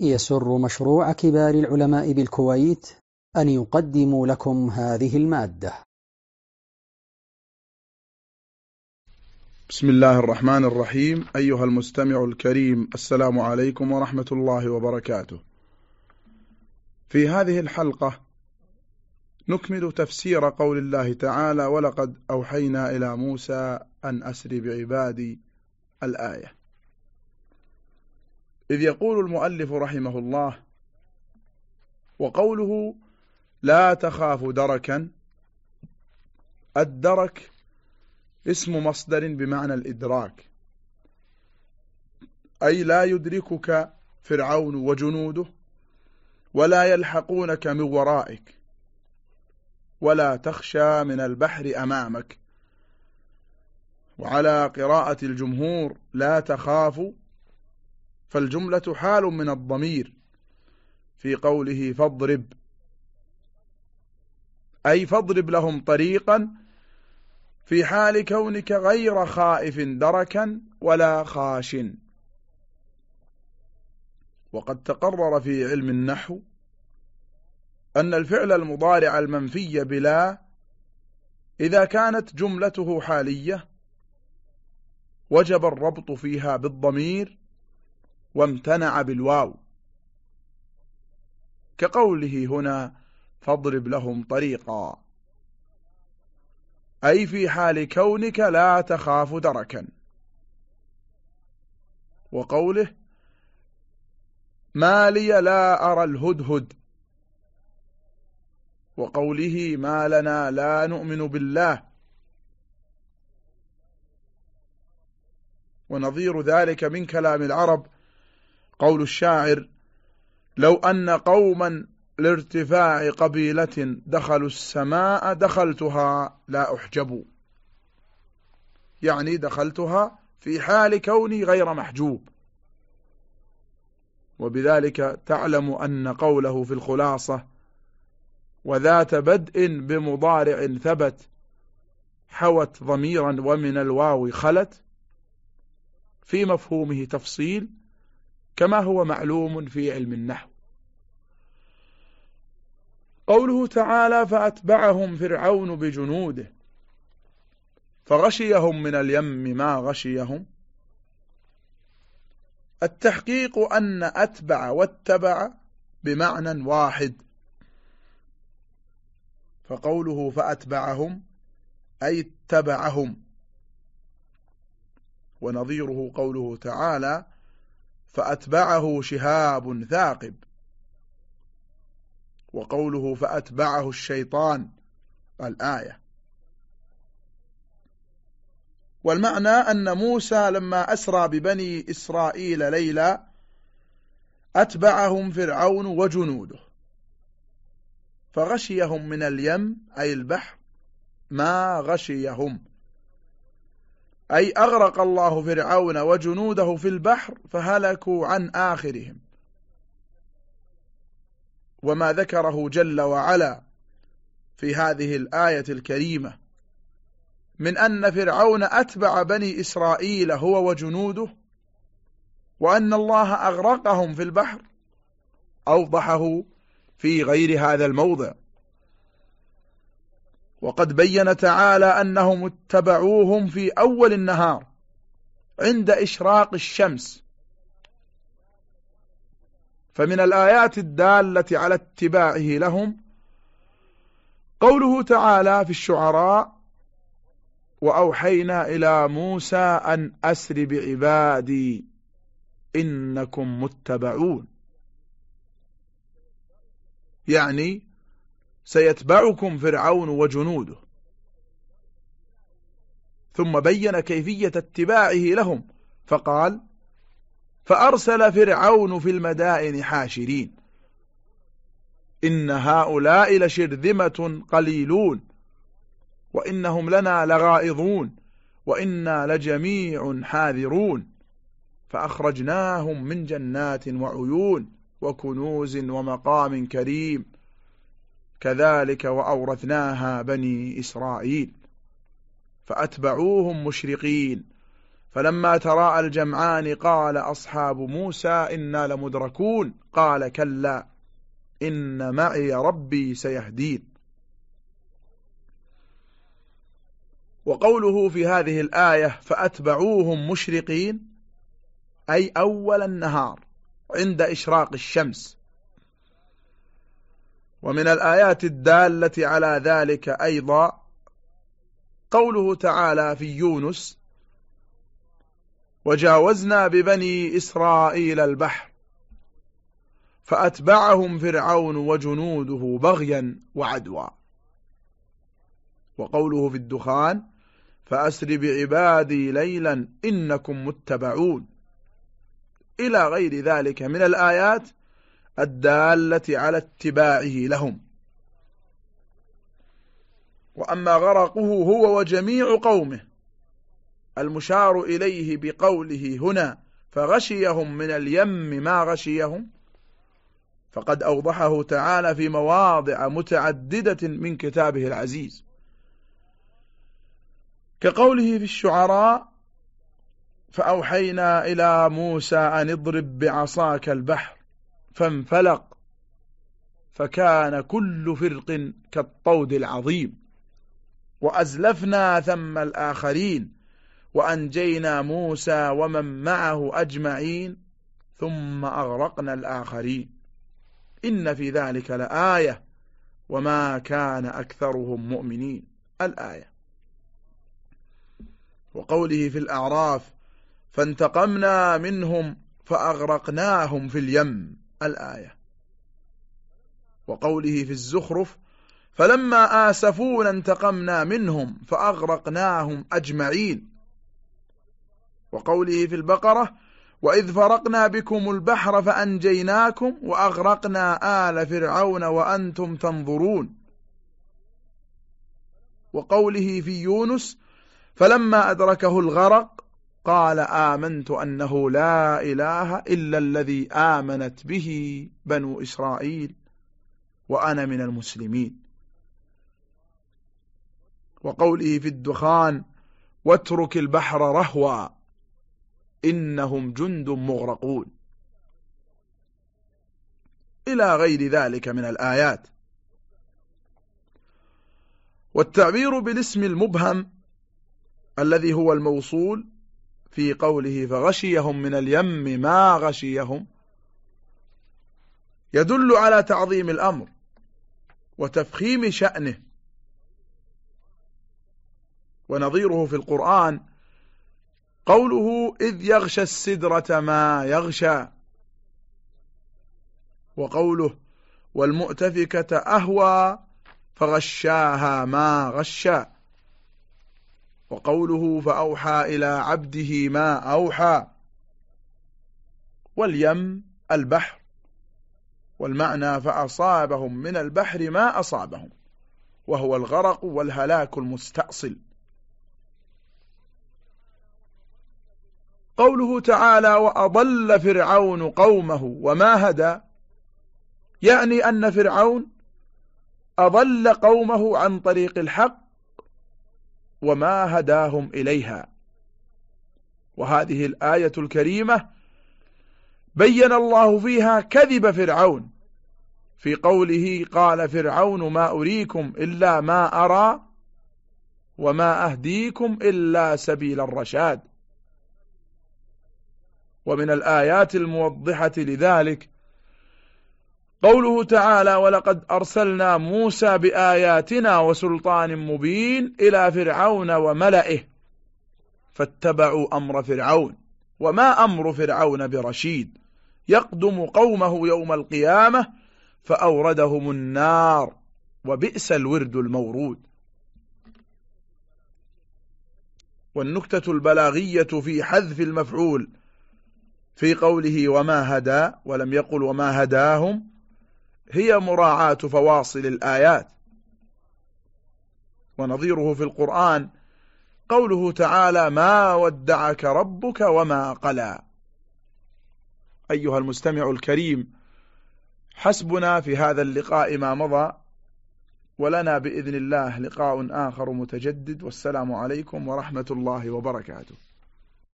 يسر مشروع كبار العلماء بالكويت أن يقدم لكم هذه المادة. بسم الله الرحمن الرحيم. أيها المستمع الكريم السلام عليكم ورحمة الله وبركاته. في هذه الحلقة نكمل تفسير قول الله تعالى ولقد أوحينا إلى موسى أن أسر بعبادي الآية. إذ يقول المؤلف رحمه الله وقوله لا تخاف دركا الدرك اسم مصدر بمعنى الإدراك أي لا يدركك فرعون وجنوده ولا يلحقونك من ورائك ولا تخشى من البحر أمامك وعلى قراءة الجمهور لا تخافوا فالجملة حال من الضمير في قوله فاضرب. أي فاضرب لهم طريقا في حال كونك غير خائف دركا ولا خاش وقد تقرر في علم النحو أن الفعل المضارع المنفي بلا إذا كانت جملته حالية وجب الربط فيها بالضمير وامتنع بالواو. كقوله هنا فاضرب لهم طريقا. أي في حال كونك لا تخاف دركا. وقوله ما لي لا أرى الهدهد. وقوله ما لنا لا نؤمن بالله. ونظير ذلك من كلام العرب قول الشاعر لو أن قوما لارتفاع قبيلة دخلوا السماء دخلتها لا أحجبوا يعني دخلتها في حال كوني غير محجوب. وبذلك تعلم أن قوله في الخلاصة وذات بدء بمضارع ثبت حوت ضميرا ومن الواو خلت. في مفهومه تفصيل كما هو معلوم في علم النحو. قوله تعالى فأتبعهم فرعون بجنوده فغشيهم من اليم ما غشيهم. التحقيق أن أتبع واتبع بمعنى واحد. فقوله فأتبعهم أي اتبعهم. ونظيره قوله تعالى فأتبعه شهاب ثاقب. وقوله فأتبعه الشيطان الآية. والمعنى أن موسى لما أسرى ببني إسرائيل ليلا أتبعهم فرعون وجنوده. فغشيهم من اليم أي البحر ما غشيهم. أي أغرق الله فرعون وجنوده في البحر فهلكوا عن آخرهم. وما ذكره جل وعلا في هذه الآية الكريمة من أن فرعون أتبع بني إسرائيل هو وجنوده وأن الله أغرقهم في البحر أوضحه في غير هذا الموضع. وقد بين تعالى أنهم اتبعوهم في أول النهار عند إشراق الشمس. فمن الآيات الدالة على اتباعه لهم قوله تعالى في الشعراء وأوحينا إلى موسى أن أسر بعبادي إنكم متبعون. يعني سيتبعكم فرعون وجنوده. ثم بين كيفية اتباعه لهم فقال فأرسل فرعون في المدائن حاشرين. إن هؤلاء لشرذمة قليلون وإنهم لنا لغائظون وإنا لجميع حاذرون. فأخرجناهم من جنات وعيون وكنوز ومقام كريم. كذلك وأورثناها بني إسرائيل فأتبعوهم مشرقين. فلما تراءى الجمعان قال أصحاب موسى إنا لمدركون قال كلا إن معي ربي سيهدين. وقوله في هذه الآية فأتبعوهم مشرقين أي أول النهار عند إشراق الشمس. ومن الآيات الدالة على ذلك أيضا قوله تعالى في يونس وجاوزنا ببني إسرائيل البحر فأتبعهم فرعون وجنوده بغيا وعدوا. وقوله في الدخان فأسر بعبادي ليلا إنكم متبعون. إلى غير ذلك من الآيات الدالة على اتباعه لهم. وأما غرقه هو وجميع قومه المشار إليه بقوله هنا فغشيهم من اليم ما غشيهم فقد أوضحه تعالى في مواضع متعددة من كتابه العزيز. كقوله في الشعراء فأوحينا إلى موسى أن اضرب بعصاك البحر فانفلق. فكان كل فرق كالطود العظيم. وأزلفنا ثم الآخرين. وأنجينا موسى ومن معه أجمعين. ثم أغرقنا الآخرين. إن في ذلك لآية. وما كان أكثرهم مؤمنين. الآية. وقوله في الأعراف. فانتقمنا منهم فأغرقناهم في اليم. الآية. وقوله في الزخرف فلما آسفونا انتقمنا منهم فأغرقناهم أجمعين. وقوله في البقرة وإذ فرقنا بكم البحر فأنجيناكم وأغرقنا آل فرعون وأنتم تنظرون. وقوله في يونس فلما أدركه الغرق قال آمنت أنه لا إله إلا الذي آمنت به بنو إسرائيل وأنا من المسلمين. وقوله في الدخان واترك البحر رهوا إنهم جند مغرقون. إلى غير ذلك من الآيات. والتعبير بالاسم المبهم الذي هو الموصول في قوله فغشيهم من اليم ما غشيهم. يدل على تعظيم الأمر وتفخيم شأنه. ونظيره في القرآن قوله إذ يغشى السدرة ما يغشى. وقوله والمؤتفكة أهوى فغشاها ما غشى. وقوله فأوحى إلى عبده ما أوحى واليم البحر والمعنى فأصابهم من البحر ما أصابهم وهو الغرق والهلاك المستأصل. قوله تعالى وأضل فرعون قومه وما هدى يعني أن فرعون أضل قومه عن طريق الحق وما هداهم إليها. وهذه الآية الكريمة بين الله فيها كذب فرعون. في قوله قال فرعون ما أريكم إلا ما أرى وما أهديكم إلا سبيل الرشاد. ومن الآيات الموضحة لذلك قوله تعالى ولقد أرسلنا موسى بآياتنا وسلطان مبين إلى فرعون وملئه فاتبعوا أمر فرعون. وما أمر فرعون برشيد؟ يقدم قومه يوم القيامة فأوردهم النار وبئس الورد المورود. والنكتة البلاغية في حذف المفعول في قوله وما هدى ولم يقل وما هداهم هي مراعاة فواصل الآيات. ونظيره في القرآن قوله تعالى ما ودعك ربك وما قلى أيها المستمع الكريم حسبنا في هذا اللقاء ما مضى ولنا بإذن الله لقاء آخر متجدد والسلام عليكم ورحمة الله وبركاته.